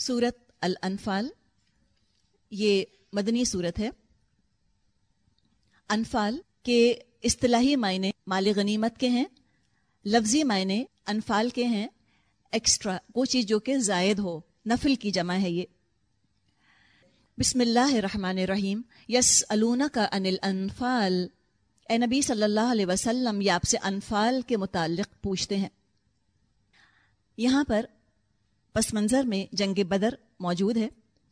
سورت الانفال، یہ مدنی صورت ہے۔ انفال کے اصطلاحی معنی مال غنیمت کے ہیں، لفظی معنی انفال کے ہیں۔ ایکسٹرا وہ چیز جو کہ زائد ہو، نفل کی جمع ہے یہ۔ بسم اللہ الرحمن الرحیم۔ یس النا کا انل انفال اے نبی صلی اللہ علیہ وسلم، یہ آپ سے انفال کے متعلق پوچھتے ہیں۔ یہاں پر پس منظر میں جنگ بدر موجود ہے۔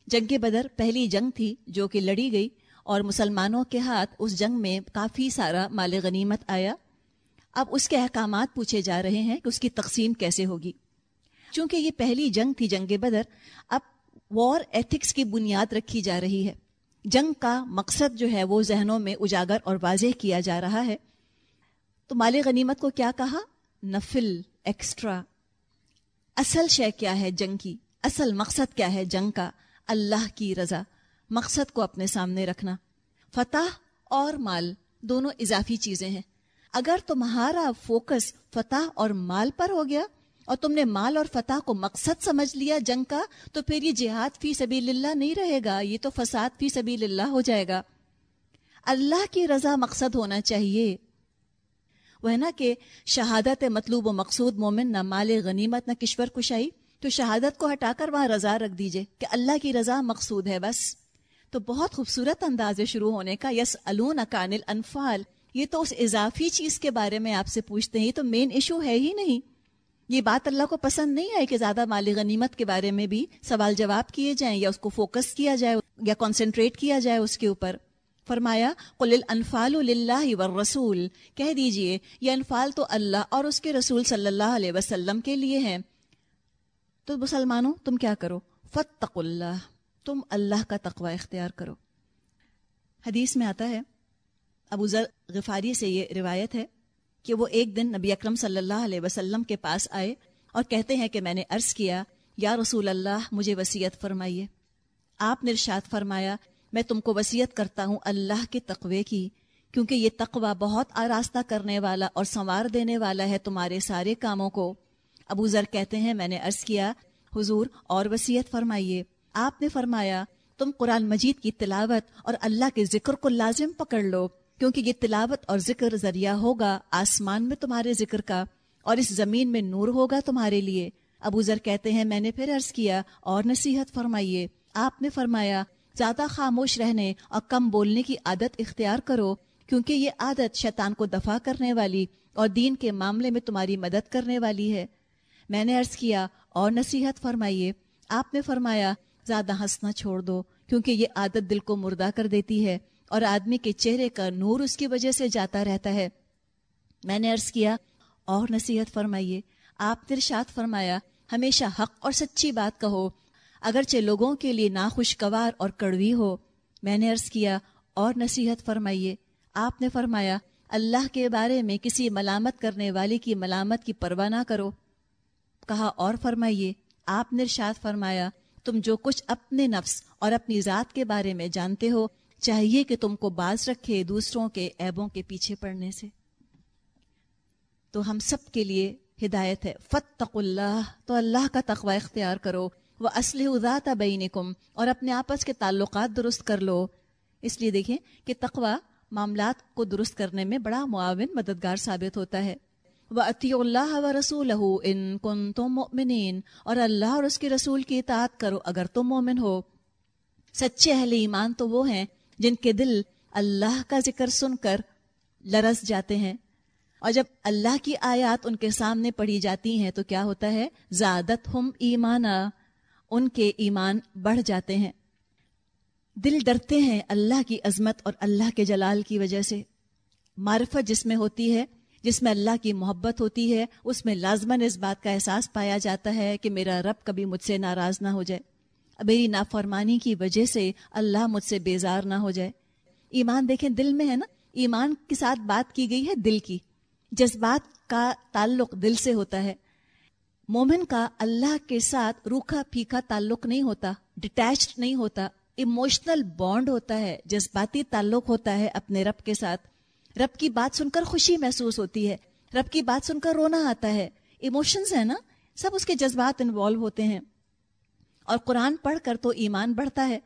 جنگ بدر پہلی جنگ تھی جو کہ لڑی گئی اور مسلمانوں کے ہاتھ اس جنگ میں کافی سارا مال غنیمت آیا۔ اب اس کے احکامات پوچھے جا رہے ہیں کہ اس کی تقسیم کیسے ہوگی۔ چونکہ یہ پہلی جنگ تھی جنگ بدر، اب وار ایتھکس کی بنیاد رکھی جا رہی ہے۔ جنگ کا مقصد جو ہے وہ ذہنوں میں اجاگر اور واضح کیا جا رہا ہے۔ تو مال غنیمت کو کیا کہا؟ نفل ایکسٹرا۔ اصل شے کیا ہے جنگ کی؟ اصل مقصد کیا ہے جنگ کا؟ اللہ کی رضا، مقصد کو اپنے سامنے رکھنا۔ فتح اور مال دونوں اضافی چیزیں ہیں۔ اگر تمہارا فوکس فتح اور مال پر ہو گیا اور تم نے مال اور فتح کو مقصد سمجھ لیا جنگ کا، تو پھر یہ جہاد فی سبیل اللہ نہیں رہے گا، یہ تو فساد فی سبیل اللہ ہو جائے گا۔ اللہ کی رضا مقصد ہونا چاہیے۔ وہ ہے نا کہ شہادت مطلوب و مقصود مومن نہ مال غنیمت نہ کشور کشائی، تو شہادت کو ہٹا کر وہاں رضا رکھ دیجیے کہ اللہ کی رضا مقصود ہے بس۔ تو بہت خوبصورت انداز شروع ہونے کا یس الون اکانل انفال یہ تو اس اضافی چیز کے بارے میں آپ سے پوچھتے ہیں تو مین ایشو ہے ہی نہیں۔ یہ بات اللہ کو پسند نہیں آئی کہ زیادہ مال غنیمت کے بارے میں بھی سوال جواب کیے جائیں یا اس کو فوکس کیا جائے یا کانسنٹریٹ کیا جائے اس کے اوپر۔ فرمایا، قل الانفال للہ والرسول۔ کہہ دیجیے، یہ انفال تو اللہ اور اس کے رسول صلی اللہ علیہ وسلم کے لیے ہیں۔ تو مسلمانوں، تم کیا کرو؟ فتق اللہ تم اللہ کا تقوی اختیار کرو۔ حدیث میں آتا ہے، ابو ذر غفاری سے یہ روایت ہے کہ وہ ایک دن نبی اکرم صلی اللہ علیہ وسلم کے پاس آئے اور کہتے ہیں کہ میں نے عرض کیا، یا رسول اللہ، مجھے وسیعت فرمائیے۔ آپ نے ارشاد فرمایا میں تم کو وسیعت کرتا ہوں اللہ کے تقوی کی، کیونکہ یہ تقوی بہت آراستہ کرنے والا اور سنوار دینے والا ہے تمہارے سارے کاموں کو۔ ابو ذر کہتے ہیں، میں نے عرض کیا، حضور اور وسیعت فرمائیے۔ آپ نے فرمایا، تم قرآن مجید کی تلاوت اور اللہ کے ذکر کو لازم پکڑ لو، کیونکہ یہ تلاوت اور ذکر ذریعہ ہوگا آسمان میں تمہارے ذکر کا اور اس زمین میں نور ہوگا تمہارے لیے۔ ابو ذر کہتے ہیں، میں نے پھر عرض کیا اور نصیحت فرمائیے۔ آپ نے فرمایا زیادہ خاموش رہنے اور کم بولنے کی عادت اختیار کرو، کیونکہ یہ عادت شیطان کو دفاع کرنے والی اور دین کے معاملے میں تمہاری مدد کرنے والی ہے۔ میں نے عرض کیا، اور نصیحت فرمائیے، آپ نے فرمایا، زیادہ ہنسنا چھوڑ دو، کیونکہ یہ عادت دل کو مردہ کر دیتی ہے اور آدمی کے چہرے کا نور اس کی وجہ سے جاتا رہتا ہے۔ میں نے عرض کیا، اور نصیحت فرمائیے، آپ نے ارشاد فرمایا، ہمیشہ حق اور سچی بات کہو۔ اگرچہ لوگوں کے لیے ناخوشگوار اور کڑوی ہو، میں نے عرض کیا، اور نصیحت فرمائیے۔ آپ نے فرمایا، اللہ کے بارے میں کسی ملامت کرنے والے کی ملامت کی پرواہ نہ کرو۔ کہا، اور فرمائیے، آپ نے ارشاد فرمایا، تم جو کچھ اپنے نفس اور اپنی ذات کے بارے میں جانتے ہو، چاہیے کہ تم کو باز رکھے دوسروں کے عیبوں کے پیچھے پڑنے سے۔ تو ہم سب کے لیے ہدایت ہے فتق اللہ تو اللہ کا تقوی اختیار کرو۔ وہ اسلح ذات بینکم اور اپنے آپس کے تعلقات درست کر لو۔ اس لیے دیکھیں کہ تقوی معاملات کو درست کرنے میں بڑا معاون مددگار ثابت ہوتا ہے۔ وہ عطی اللہ و رسول ان کن تم مومنین اور اللہ اور اس کے رسول کی اطاعت کرو اگر تم مومن ہو۔ سچے اہل ایمان تو وہ ہیں جن کے دل اللہ کا ذکر سن کر لرس جاتے ہیں۔ اور جب اللہ کی آیات ان کے سامنے پڑھی جاتی ہیں تو کیا ہوتا ہے؟ زیادت ہم ایمانا۔ ان کے ایمان بڑھ جاتے ہیں۔ دل ڈرتے ہیں اللہ کی عظمت اور اللہ کے جلال کی وجہ سے۔ معرفت جس میں ہوتی ہے، جس میں اللہ کی محبت ہوتی ہے، اس میں لازمن اس بات کا احساس پایا جاتا ہے کہ میرا رب کبھی مجھ سے ناراض نہ ہو جائے۔ میری نافرمانی کی وجہ سے اللہ مجھ سے بیزار نہ ہو جائے۔ ایمان دیکھیں، دل میں ہے نا، ایمان کے ساتھ بات کی گئی ہے دل کی۔ جذبات کا تعلق دل سے ہوتا ہے۔ مومن کا اللہ کے ساتھ روکھا پھیکا تعلق نہیں ہوتا ڈٹیچڈ نہیں ہوتا ایموشنل بانڈ ہوتا ہے، جذباتی تعلق ہوتا ہے اپنے رب کے ساتھ۔ رب کی بات سن کر خوشی محسوس ہوتی ہے، رب کی بات سن کر رونا آتا ہے۔ ایموشنز ہیں نا، سب اس کے جذبات انوالو ہوتے ہیں۔ اور قرآن پڑھ کر تو ایمان بڑھتا ہے۔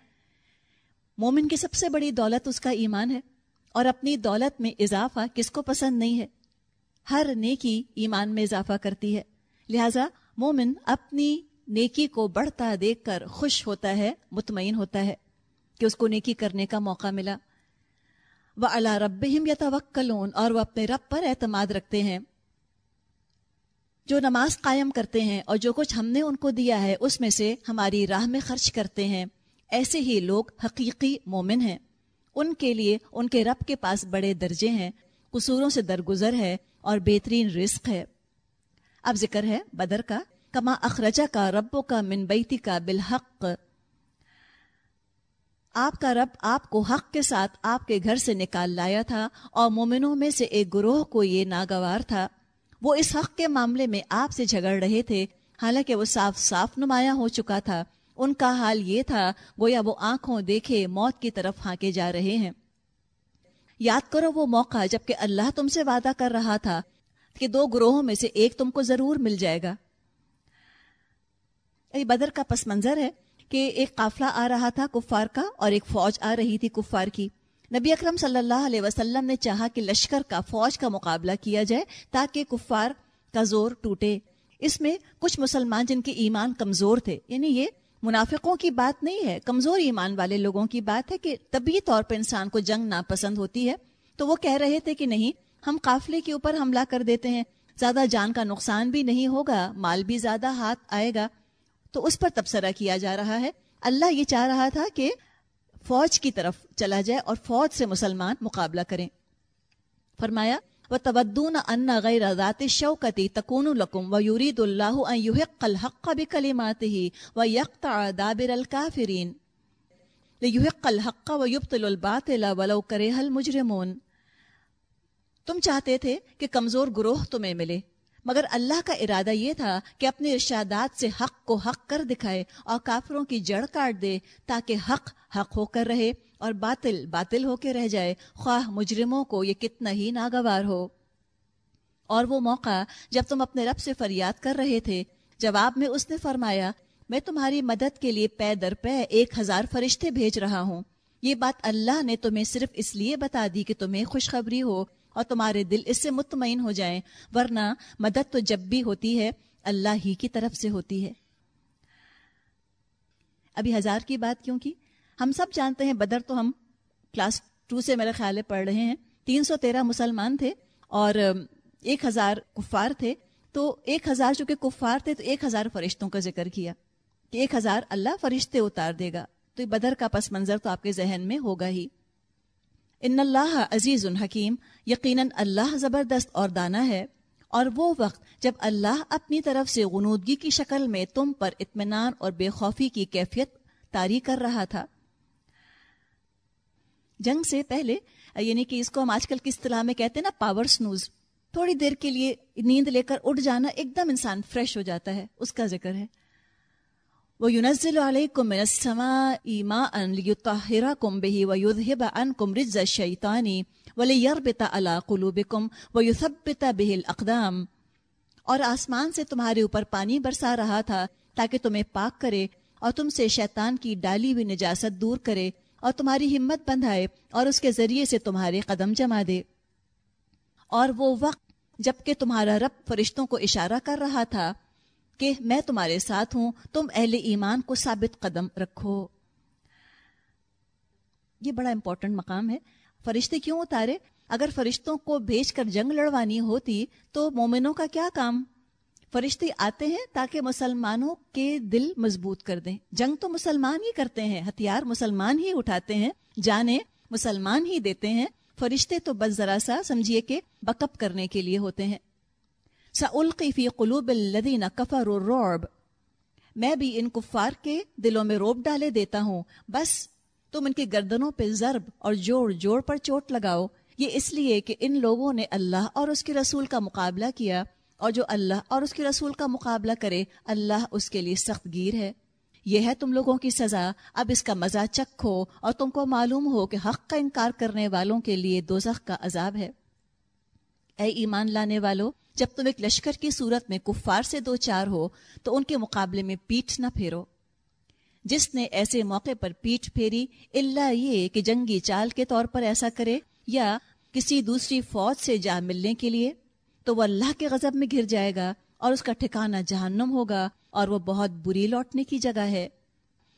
مومن کی سب سے بڑی دولت اس کا ایمان ہے۔ اور اپنی دولت میں اضافہ کس کو پسند نہیں ہے؟ ہر نیکی ایمان میں اضافہ کرتی ہے۔ لہذا مومن اپنی نیکی کو بڑھتا دیکھ کر خوش ہوتا ہے، مطمئن ہوتا ہے کہ اس کو نیکی کرنے کا موقع ملا۔ وہ اللہ رب یا اور وہ اپنے رب پر اعتماد رکھتے ہیں۔ جو نماز قائم کرتے ہیں اور جو کچھ ہم نے ان کو دیا ہے، اس میں سے ہماری راہ میں خرچ کرتے ہیں۔ ایسے ہی لوگ حقیقی مومن ہیں۔ ان کے لیے ان کے رب کے پاس بڑے درجے ہیں، قصوروں سے درگزر ہے اور بہترین رزق ہے۔ اب ذکر ہے بدر کا کما اخرجا کا ربو کا من بیتی کا بالحق۔ آپ کا رب آپ کو حق کے ساتھ آپ کے گھر سے نکال لایا تھا اور مومنوں میں سے ایک گروہ کو یہ ناگوار تھا۔ وہ اس حق کے معاملے میں آپ سے جھگڑ رہے تھے۔ حالانکہ وہ صاف صاف نمایاں ہو چکا تھا۔ ان کا حال یہ تھا، گویا وہ آنکھوں دیکھے موت کی طرف ہانکے جا رہے ہیں۔ یاد کرو وہ موقع جبکہ اللہ تم سے وعدہ کر رہا تھا۔ کہ دو گروہوں میں سے ایک تم کو ضرور مل جائے گا۔ بدر کا پس منظر ہے کہ ایک قافلہ آ رہا تھا کفار کا اور ایک فوج آ رہی تھی کفار کی۔ نبی اکرم صلی اللہ علیہ وسلم نے چاہا کہ لشکر کا فوج کا مقابلہ کیا جائے تاکہ کفار کا زور ٹوٹے۔ اس میں کچھ مسلمان جن کے ایمان کمزور تھے یعنی یہ منافقوں کی بات نہیں ہے، کمزور ایمان والے لوگوں کی بات ہے کہ طبی طور پہ انسان کو جنگ ناپسند ہوتی ہے۔ تو وہ کہہ رہے تھے کہ نہیں ہم قافلے کے اوپر حملہ کر دیتے ہیں۔ زیادہ جان کا نقصان بھی نہیں ہوگا، مال بھی زیادہ ہاتھ آئے گا۔ تو اس پر تبصرہ کیا جا رہا ہے۔ اللہ یہ چاہ رہا تھا کہ فوج کی طرف چلا جائے اور فوج سے مسلمان مقابلہ کریں۔ فرمایا وہ تبدون ان غیر ذات شوکتی تکون القم و یورید اللہ یحق الحق بکلماته ہی و یقطع دابر الکافرین لیحق الحق و یبطل الباطل ولو کرہ المجرمون۔ تم چاہتے تھے کہ کمزور گروہ تمہیں ملے، مگر اللہ کا ارادہ یہ تھا کہ اپنے ارشادات سے حق کو حق کر دکھائے اور کافروں کی جڑ کاٹ دے تاکہ حق حق ہو کر رہے اور باطل باطل ہو کے رہ جائے۔ خواہ مجرموں کو یہ کتنا ہی ناگوار ہو۔ اور وہ موقع جب تم اپنے رب سے فریاد کر رہے تھے۔ جواب میں اس نے فرمایا، میں تمہاری مدد کے لیے پے در پے ایک ہزار فرشتے بھیج رہا ہوں۔ یہ بات اللہ نے تمہیں صرف اس لیے بتا دی کہ تمہیں خوشخبری ہو اور تمہارے دل اس سے مطمئن ہو جائیں، ورنہ مدد تو جب بھی ہوتی ہے، اللہ ہی کی طرف سے ہوتی ہے۔ ابھی ہزار کی بات کیوں کی؟ ہم سب جانتے ہیں بدر تو ہم کلاس ٹو سے میرے خیال پڑھ رہے ہیں۔ تین سو تیرہ مسلمان تھے اور ایک ہزار کفار تھے۔ تو ایک ہزار چونکہ کفار تھے، تو ایک ہزار فرشتوں کا ذکر کیا کہ ایک ہزار اللہ فرشتے اتار دے گا۔ تو بدر کا پس منظر تو آپ کے ذہن میں ہوگا ہی۔ ان اللہ عزیز الحکیم یقیناً اللہ زبردست اور دانا ہے۔ اور وہ وقت جب اللہ اپنی طرف سے غنودگی کی شکل میں تم پر اطمینان اور بے خوفی کی کیفیت تاری کر رہا تھا۔ جنگ سے پہلے یعنی کہ اس کو ہم آج کل کی اصطلاح میں کہتے ہیں نا پاور سنوز تھوڑی دیر کے لیے نیند لے کر اٹھ جانا ایک دم انسان فریش ہو جاتا ہے، اس کا ذکر ہے۔ وہ یونزل علیکم من السماء ماء لیطہرکم به ویذهب عنکم رجز الشیطان ولیربط علی قلوبکم ویثبت به اور آسمان سے تمہارے اوپر پانی برسا رہا تھا تاکہ تمہیں پاک کرے اور تم سے شیطان کی ڈالی ہوئی نجاست دور کرے اور تمہاری ہمت بندھائے اور اس کے ذریعے سے تمہارے قدم جما دے۔ اور وہ وقت جبکہ تمہارا رب فرشتوں کو اشارہ کر رہا تھا کہ میں تمہارے ساتھ ہوں، تم اہل ایمان کو ثابت قدم رکھو۔ یہ بڑا امپورٹنٹ مقام ہے۔ فرشتے کیوں اتارے؟ اگر فرشتوں کو بھیج کر جنگ لڑوانی ہوتی تو مومنوں کا کیا کام؟ فرشتے آتے ہیں تاکہ مسلمانوں کے دل مضبوط کر دیں۔ جنگ تو مسلمان ہی کرتے ہیں، ہتھیار مسلمان ہی اٹھاتے ہیں جانے مسلمان ہی دیتے ہیں۔ فرشتے تو بس ذرا سا سمجھیے کہ بکپ کرنے کے لیے ہوتے ہیں۔ فی قلوب الذین کفروا الرعب. میں بھی ان کفار کے دلوں میں روب ڈالے دیتا ہوں۔ بس تم ان کی گردنوں پہ ضرب اور جوڑ جوڑ پر چوٹ لگاؤ۔ یہ اس لیے کہ ان لوگوں نے اللہ اور اس کے رسول کا مقابلہ کیا۔ اور جو اللہ اور اس کے رسول کا مقابلہ کرے، اللہ اس کے لیے سخت گیر ہے۔ یہ ہے تم لوگوں کی سزا۔ اب اس کا مزہ چکھو اور تم کو معلوم ہو کہ حق کا انکار کرنے والوں کے لیے دوزخ کا عذاب ہے۔ اے ایمان لانے والو جب تم ایک لشکر کی صورت میں کفار سے دو چار ہو، تو ان کے مقابلے میں پیٹ نہ پھیرو۔ جس نے ایسے موقع پر پیٹ پھیری اللہ یہ کہ جنگی چال کے طور پر ایسا کرے یا کسی دوسری فوج سے جا ملنے کے لیے، تو وہ اللہ کے غضب میں گر جائے گا اور اس کا ٹھکانہ جہنم ہوگا اور وہ بہت بری لوٹنے کی جگہ ہے۔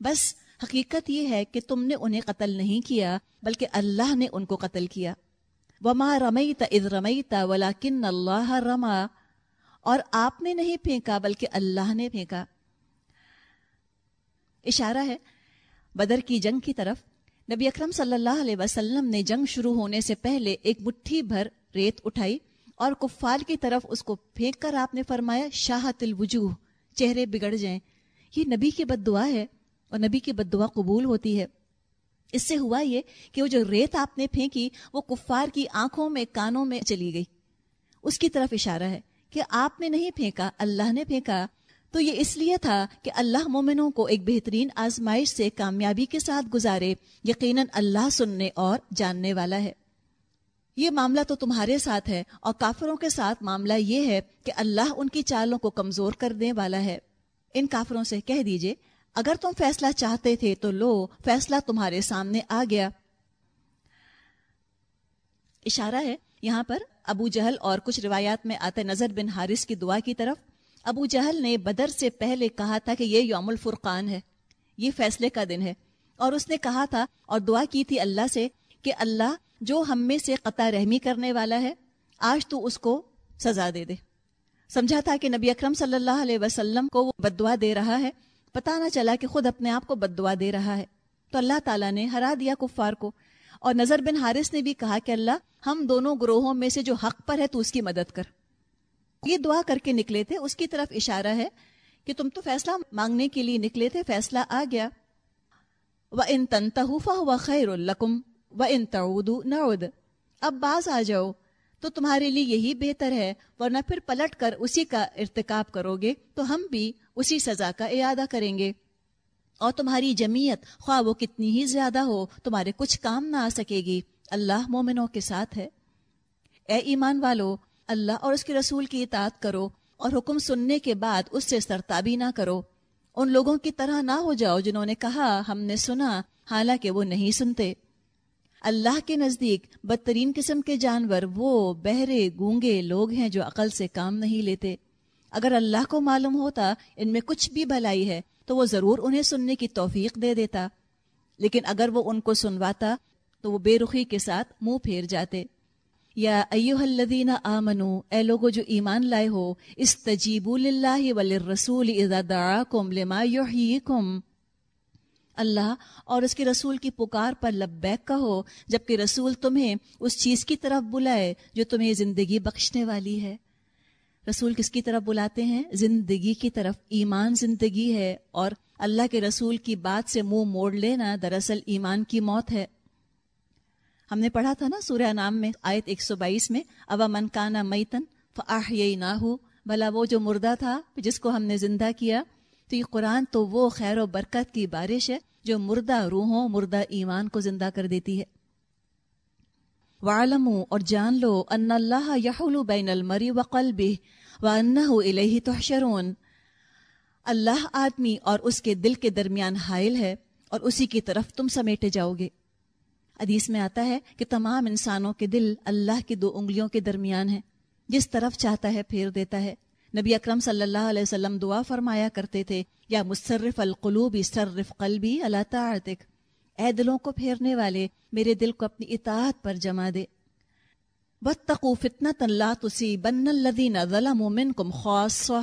بس حقیقت یہ ہے کہ تم نے انہیں قتل نہیں کیا، بلکہ اللہ نے ان کو قتل کیا۔ وما رمیت اذ رمیت ولیکن اللہ رما اور آپ نے نہیں پھینکا بلکہ اللہ نے پھینکا۔ اشارہ ہے بدر کی جنگ کی طرف۔ نبی اکرم صلی اللہ علیہ وسلم نے جنگ شروع ہونے سے پہلے ایک مٹھی بھر ریت اٹھائی اور کفار کی طرف اس کو پھینک کر آپ نے فرمایا، شاہت الوجوہ، چہرے بگڑ جائیں۔ یہ نبی کی بد دعا ہے اور نبی کی بد دعا قبول ہوتی ہے۔ اس سے ہوا یہ کہ وہ جو ریت آپ نے پھینکی، وہ کفار کی آنکھوں میں، کانوں میں چلی گئی۔ اس کی طرف اشارہ ہے کہ آپ نے نہیں پھینکا، اللہ نے پھینکا۔ تو یہ اس لیے تھا کہ اللہ مومنوں کو ایک بہترین آزمائش سے کامیابی کے ساتھ گزارے، یقیناً اللہ سننے اور جاننے والا ہے۔ یہ معاملہ تو تمہارے ساتھ ہے اور کافروں کے ساتھ معاملہ یہ ہے کہ اللہ ان کی چالوں کو کمزور کرنے والا ہے۔ ان کافروں سے کہہ دیجیے اگر تم فیصلہ چاہتے تھے تو لو، فیصلہ تمہارے سامنے آ گیا۔ اشارہ ہے، یہاں پر ابو جہل اور کچھ روایات میں آتے نظر بن حارث کی دعا کی طرف۔ ابو جہل نے بدر سے پہلے کہا تھا کہ یہ یوم الفرقان ہے، یہ فیصلے کا دن ہے۔ اور اس نے کہا تھا اور دعا کی تھی اللہ سے کہ اللہ جو ہم میں سے قطع رحمی کرنے والا ہے، آج تو اس کو سزا دے دے۔ سمجھا تھا کہ نبی اکرم صلی اللہ علیہ وسلم کو وہ بدعا دے رہا ہے۔ پتا نہ چلا کہ خود اپنے آپ کو بدعا دے رہا ہے۔ تو اللہ تعالیٰ نے ہرا دیا کفار کو۔ اور نظر بن حارث نے بھی کہا کہ اللہ، ہم دونوں گروہوں میں سے جو حق پر ہے تو اس کی مدد کر۔ یہ دعا کر کے نکلے تھے۔ اس کی طرف اشارہ ہے کہ تم تو فیصلہ مانگنے کے لیے نکلے تھے، فیصلہ آ گیا۔ و ان تنتحفا خیر القم و ان نعود اب باز آ جاؤ۔ تو تمہارے لیے یہی بہتر ہے، ورنہ پھر پلٹ کر اسی کا ارتکاب کرو گے تو ہم بھی اسی سزا کا اعادہ کریں گے۔ اور تمہاری جمیت خواہ وہ کتنی ہی زیادہ ہو، تمہارے کچھ کام نہ آ سکے گی۔ اللہ مومنوں کے ساتھ ہے۔ اے ایمان والو، اللہ اور اس کے رسول کی اطاعت کرو اور حکم سننے کے بعد اس سے سرتابی نہ کرو۔ ان لوگوں کی طرح نہ ہو جاؤ جنہوں نے کہا، ہم نے سنا، حالانکہ وہ نہیں سنتے۔ اللہ کے نزدیک بدترین قسم کے جانور وہ بہرے گونگے لوگ ہیں جو عقل سے کام نہیں لیتے۔ اگر اللہ کو معلوم ہوتا ان میں کچھ بھی بھلائی ہے تو وہ ضرور انہیں سننے کی توفیق دے دیتا۔ لیکن اگر وہ ان کو سنواتا تو وہ بے رخی کے ساتھ منہ پھیر جاتے۔ یا ایوہ الذین آمنو، اے لوگو جو ایمان لائے ہو، استجیبوا للہ وللرسول اذا دعاکم لما یحییکم۔ اللہ اور اس کے رسول کی پکار پر لبیک کہو، جبکہ رسول تمہیں اس چیز کی طرف بلائے جو تمہیں زندگی بخشنے والی ہے۔ رسول کس کی طرف بلاتے ہیں؟ زندگی کی طرف۔ ایمان زندگی ہے اور اللہ کے رسول کی بات سے منہ موڑ لینا دراصل ایمان کی موت ہے۔ ہم نے پڑھا تھا نا سورہ نام میں آیت 122 میں اوا من کانا میتن فاہ نہ ہو بھلا وہ جو مردہ تھا جس کو ہم نے زندہ کیا تو یہ قرآن تو وہ خیر و برکت کی بارش ہے جو مردہ روحوں، مردہ ایمان کو زندہ کر دیتی ہے۔ وعلمو اور جان لو ان اللہ یحلو بین المری و قلبی و الیہ تحشرون۔ اللہ آدمی اور اس کے دل کے درمیان حائل ہے اور اسی کی طرف تم سمیٹے جاؤ گے۔ حدیث میں آتا ہے کہ تمام انسانوں کے دل اللہ کی دو انگلیوں کے درمیان ہیں۔ جس طرف چاہتا ہے پھیر دیتا ہے نبی اکرم صلی اللہ علیہ وسلم دعا فرمایا کرتے تھے، یا مصرف القلوب صرف قلبی اللہ تعتق اے دلوں کو پھیرنے والے، میرے دل کو اپنی اطاعت پر جما دے۔ بتقو فتنة لا تصيبن الذين ظلموا منكم خاصة۔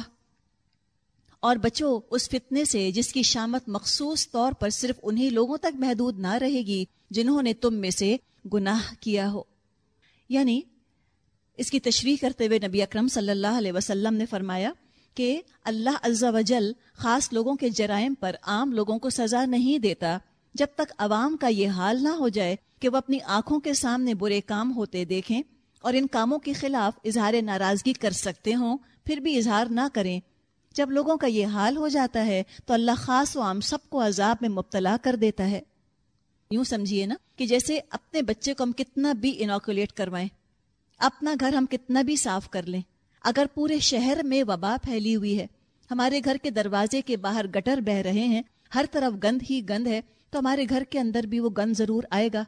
اور بچو، اس فتنے سے جس کی شامت مخصوص طور پر صرف انہی لوگوں تک محدود نہ رہے گی، جنہوں نے تم میں سے گناہ کیا ہو۔ یعنی اس کی تشریح کرتے ہوئے نبی اکرم صلی اللہ علیہ وسلم نے فرمایا کہ اللہ عز و جل خاص لوگوں کے جرائم پر عام لوگوں کو سزا نہیں دیتا جب تک عوام کا یہ حال نہ ہو جائے کہ وہ اپنی آنکھوں کے سامنے برے کام ہوتے دیکھیں اور ان کاموں کے خلاف اظہار ناراضگی کر سکتے ہوں، پھر بھی اظہار نہ کریں۔ جب لوگوں کا یہ حال ہو جاتا ہے تو اللہ خاص و عام سب کو عذاب میں مبتلا کر دیتا ہے۔ یوں سمجھیے نا کہ جیسے اپنے بچے کو ہم کتنا بھی انوکولیٹ کروائیں اپنا گھر ہم کتنا بھی صاف کر لیں۔ اگر پورے شہر میں وبا پھیلی ہوئی ہے، ہمارے گھر کے دروازے کے باہر گٹر بہ رہے ہیں، ہر طرف گند ہی گند ہے، تو ہمارے گھر کے اندر بھی وہ گند ضرور آئے گا۔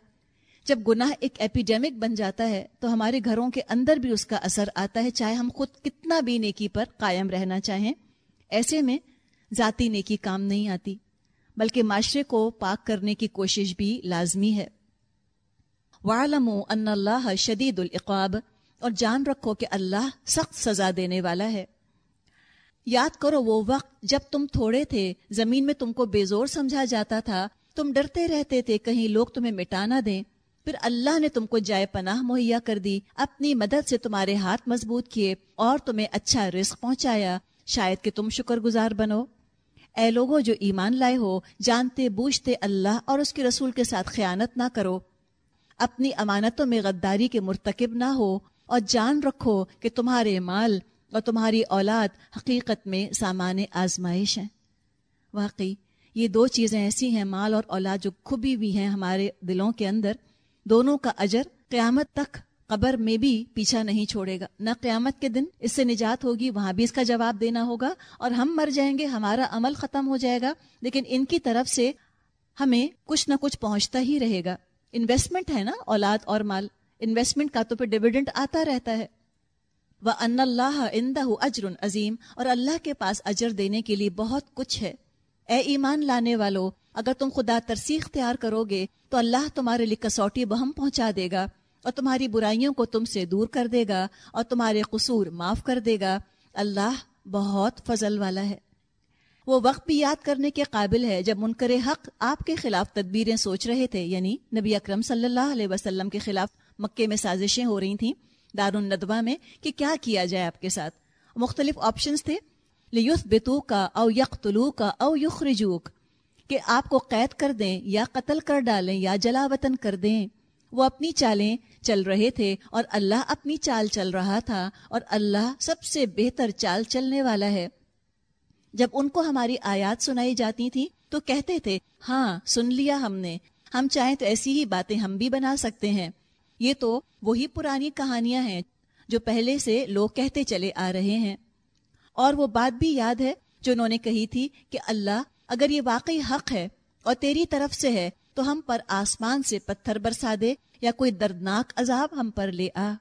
جب گناہ ایک ایپیڈیمک بن جاتا ہے، تو ہمارے گھروں کے اندر بھی اس کا اثر آتا ہے، چاہے ہم خود کتنا بھی نیکی پر قائم رہنا چاہیں۔ ایسے میں ذاتی نیکی کام نہیں آتی، بلکہ معاشرے کو پاک کرنے کی کوشش بھی لازمی ہے۔ وعلم ان اللہ شدید العقاب اور جان رکھو کہ اللہ سخت سزا دینے والا ہے۔ یاد کرو وہ وقت جب تم تھوڑے تھے، زمین میں تم کو بے زور سمجھا جاتا تھا، تم ڈرتے رہتے تھے کہیں لوگ تمہیں مٹانا دیں۔ پھر اللہ نے تم کو جائے پناہ مہیا کر دی، اپنی مدد سے تمہارے ہاتھ مضبوط کیے اور تمہیں اچھا رزق پہنچایا۔ شاید کہ تم شکر گزار بنو۔ اے لوگوں جو ایمان لائے ہو، جانتے بوجھتے اللہ اور اس کے رسول کے ساتھ خیانت نہ کرو۔ اپنی امانتوں میں غداری کے مرتکب نہ ہو اور جان رکھو کہ تمہارے مال اور تمہاری اولاد حقیقت میں سامان آزمائش ہیں۔ واقعی، یہ دو چیزیں ایسی ہیں، مال اور اولاد جو کھبی ہوئی ہیں ہمارے دلوں کے اندر۔ دونوں کا اجر قیامت تک قبر میں بھی پیچھا نہیں چھوڑے گا۔ نہ قیامت کے دن اس سے نجات ہوگی، وہاں بھی اس کا جواب دینا ہوگا اور ہم مر جائیں گے، ہمارا عمل ختم ہو جائے گا۔ لیکن ان کی طرف سے ہمیں کچھ نہ کچھ پہنچتا ہی رہے گا۔ انویسٹمنٹ ہے نا، اولاد اور مال انویسٹمنٹ کا تو پھر ڈویڈنٹ آتا رہتا ہے. وہ ان اللہ اندہ اجر عظیم اور اللہ کے پاس اجر دینے کے لیے بہت کچھ ہے. اے ایمان لانے والو، اگر تم خدا ترسی اختیار کرو گے تو اللہ تمہارے لیے کسوٹی بہم پہنچا دے گا اور تمہاری برائیوں کو تم سے دور کر دے گا اور تمہارے قصور معاف کر دے گا اللہ بہت فضل والا ہے. وہ وقت بھی یاد کرنے کے قابل ہے جب منکر حق آپ کے خلاف تدبیریں سوچ رہے تھے یعنی نبی اکرم صلی اللہ علیہ وسلم کے خلاف مکے میں سازشیں ہو رہی تھیں۔ دار الندوہ میں کہ کیا کیا جائے آپ کے ساتھ؟ مختلف آپشنز تھے۔ لیوس بتو کا او یقتلو کا او یخرجوک، کہ آپ کو قید کر دیں یا قتل کر ڈالیں یا جلا وطن کر دیں۔ وہ اپنی چالیں چل رہے تھے اور اللہ اپنی چال چل رہا تھا اور اللہ سب سے بہتر چال چلنے والا ہے۔ جب ان کو ہماری آیات سنائی جاتی تھی تو کہتے تھے ہاں سن لیا ہم نے۔ ہم چاہیں تو ایسی ہی باتیں ہم بھی بنا سکتے ہیں۔ یہ تو وہی پرانی کہانیاں ہیں جو پہلے سے لوگ کہتے چلے آ رہے ہیں۔ اور وہ بات بھی یاد ہے جو انہوں نے کہی تھی کہ اللہ، اگر یہ واقعی حق ہے اور تیری طرف سے ہے، تو ہم پر آسمان سے پتھر برسا دے یا کوئی دردناک عذاب ہم پر لے آ۔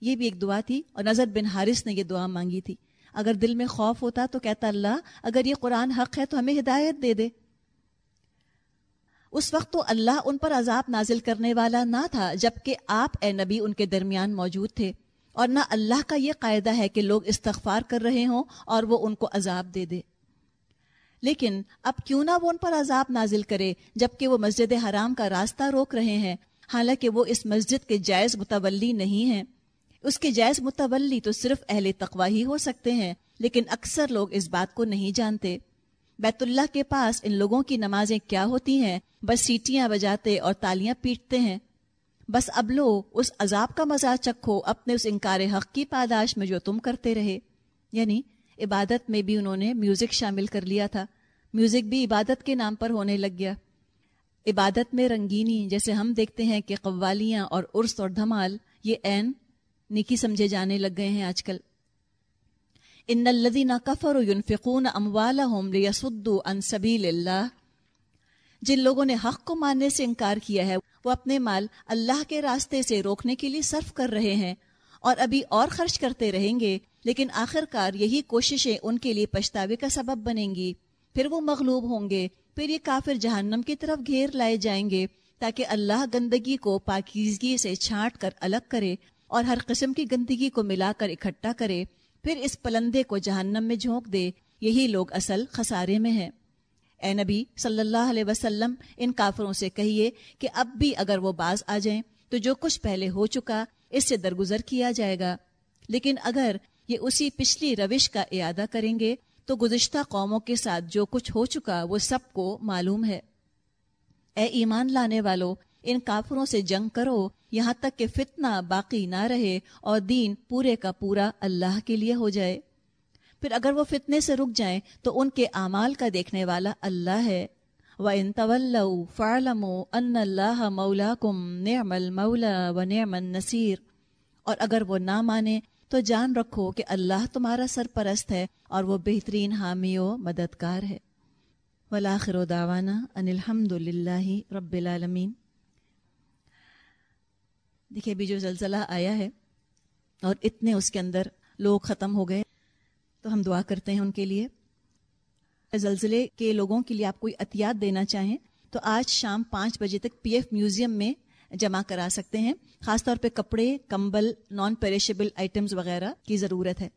یہ بھی ایک دعا تھی اور نظر بن حارث نے یہ دعا مانگی تھی۔ اگر دل میں خوف ہوتا تو کہتا اللہ، اگر یہ قرآن حق ہے تو ہمیں ہدایت دے دے۔ اس وقت تو اللہ ان پر عذاب نازل کرنے والا نہ تھا، جبکہ آپ اے نبی ان کے درمیان موجود تھے۔ اور نہ اللہ کا یہ قاعدہ ہے کہ لوگ استغفار کر رہے ہوں اور وہ ان کو عذاب دے دے۔ لیکن اب کیوں نہ وہ ان پر عذاب نازل کرے، جبکہ وہ مسجد حرام کا راستہ روک رہے ہیں۔ حالانکہ وہ اس مسجد کے جائز متولی نہیں ہیں۔ اس کے جائز متولی تو صرف اہل تقوا ہی ہو سکتے ہیں، لیکن اکثر لوگ اس بات کو نہیں جانتے۔ بیت اللہ کے پاس ان لوگوں کی نمازیں کیا ہوتی ہیں؟ بس سیٹیاں بجاتے اور تالیاں پیٹتے ہیں۔ بس اب لو، اس عذاب کا مزہ چکھو اپنے اس انکار حق کی پاداش میں جو تم کرتے رہے۔ یعنی عبادت میں بھی انہوں نے میوزک شامل کر لیا تھا۔ میوزک بھی عبادت کے نام پر ہونے لگ گیا۔ عبادت میں رنگینی، جیسے ہم دیکھتے ہیں کہ قوالیاں اور عرس اور دھمال، یہ عین نکی سمجھے جانے لگ گئے ہیں آج کل۔ ان الذين كفروا ينفقون اموالهم ليصدوا عن سبيل الله جن لوگوں نے حق کو ماننے سے انکار کیا ہے، وہ اپنے مال اللہ کے راستے سے روکنے کے لیے صرف کر رہے ہیں اور ابھی اور خرچ کرتے رہیں گے، لیکن آخر کار یہی کوششیں ان کے لیے پچھتاوے کا سبب بنیں گی۔ پھر وہ مغلوب ہوں گے، پھر یہ کافر جہنم کی طرف گھیر لائے جائیں گے تاکہ اللہ گندگی کو پاکیزگی سے چھانٹ کر الگ کرے۔ اور ہر قسم کی گندگی کو ملا کر اکٹھا کرے، پھر اس پلندے کو جہنم میں جھونک دے۔ یہی لوگ اصل خسارے میں ہیں۔ اے نبی صلی اللہ علیہ وسلم، ان کافروں سے کہیے کہ اب بھی اگر وہ باز آ جائیں تو جو کچھ پہلے ہو چکا، اس سے درگزر کیا جائے گا۔ لیکن اگر یہ اسی پچھلی روش کا اعادہ کریں گے، تو گزشتہ قوموں کے ساتھ جو کچھ ہو چکا، وہ سب کو معلوم ہے۔ اے ایمان لانے والوں ان کافروں سے جنگ کرو۔ یہاں تک کہ فتنہ باقی نہ رہے اور دین پورے کا پورا اللہ کے لیے ہو جائے۔ پھر اگر وہ فتنے سے رک جائیں تو ان کے اعمال کا دیکھنے والا اللہ ہے۔ و ان طول فعلم ان اللہ مولا کم نعم المولا و نعم النصیر اور اگر وہ نہ مانے تو جان رکھو کہ اللہ تمہارا سرپرست ہے اور وہ بہترین حامی و مددگار ہے۔ ولاخر و داوانہ ان الحمد للہ رب العالمین دیکھیے، ابھی جو زلزلہ آیا ہے اور اتنے اس کے اندر لوگ ختم ہو گئے، تو ہم دعا کرتے ہیں ان کے لیے۔ زلزلے کے لوگوں کے لیے آپ کوئی عطیات دینا چاہیں تو آج شام پانچ بجے تک پی ایف میوزیم میں جمع کرا سکتے ہیں۔ خاص طور پہ کپڑے، کمبل نان پیریشیبل آئٹمس وغیرہ کی ضرورت ہے۔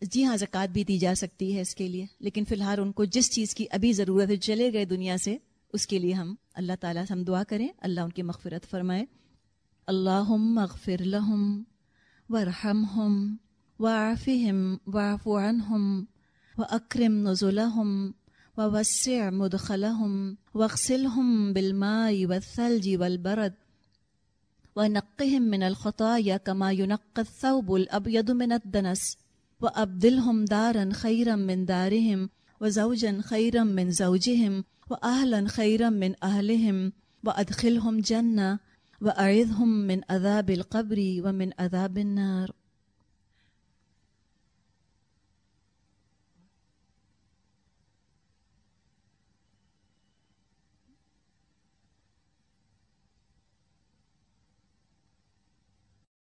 جی ہاں زکوٰۃ بھی دی جا سکتی ہے اس کے لیے، لیکن فی الحال ان کو جس چیز کی ابھی ضرورت ہے، چلے گئے دنیا سے، اس کے لیے ہم اللہ تعالیٰ سے ہم دعا کریں۔ اللہ ان کی مغفرت فرمائے۔ اللہ مغفر لہم ورحمہم وعافہم وعفو عنہم وأكرم نزلهم ووسع مدخلهم واغسلهم بالماء والثلج والبرد ونقهم من الخطايا كما ينقى الثوب الأبيض من الدنس وأبدلهم دارا خيرا من دارهم وزوجا خيرا من زوجهم وأهلا خيرا من أهلهم وأدخلهم جنة وأعذهم من عذاب القبر ومن عذاب النار.